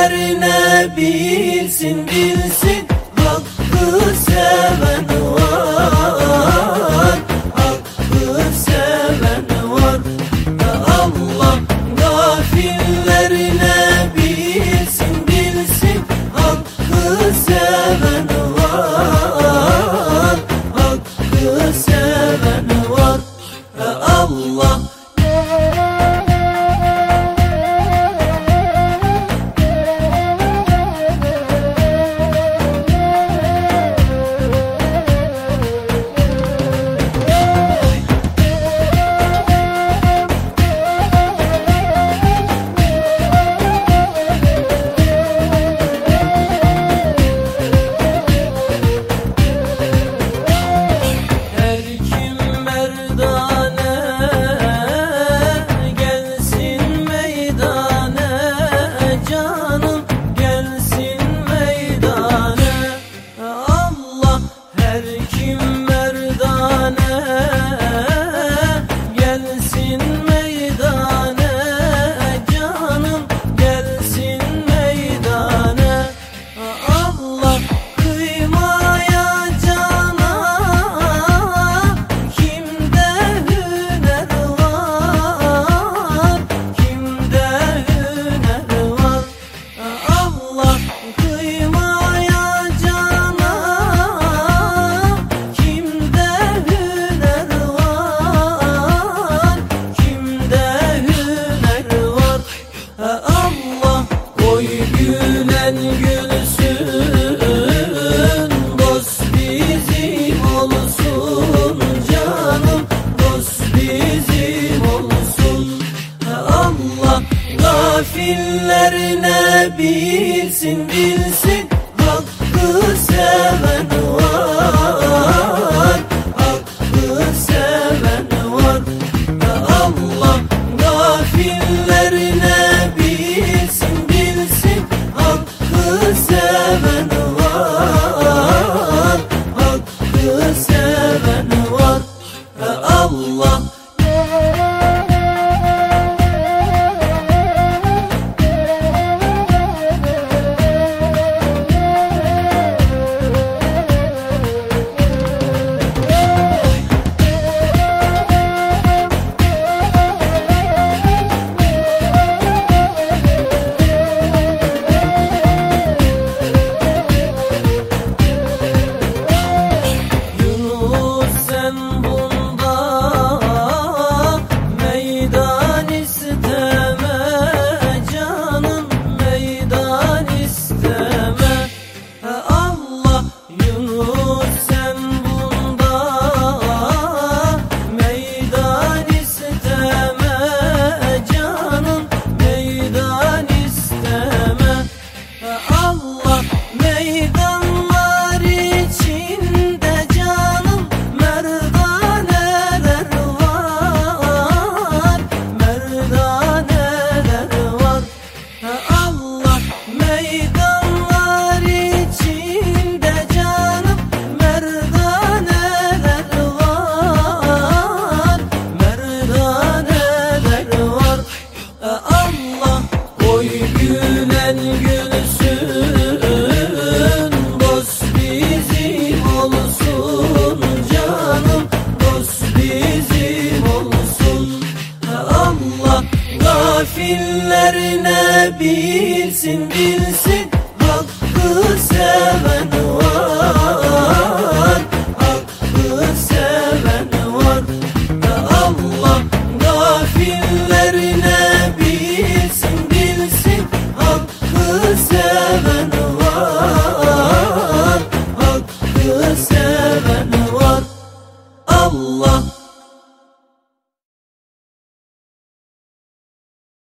Karna her kim bilsin bilsin gafillerine bilsin bilsin